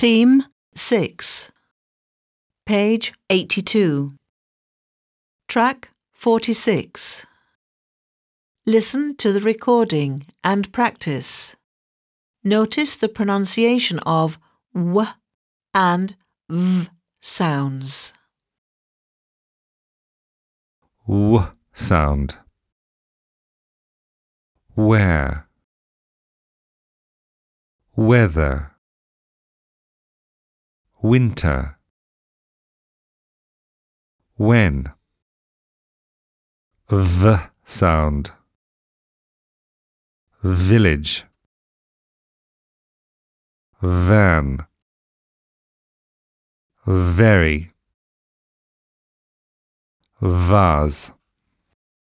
Theme 6. Page 82. Track 46. Listen to the recording and practice. Notice the pronunciation of w and v sounds. W sound. Where. Weather. Winter. When. V sound. Village. Van. Very. Vase.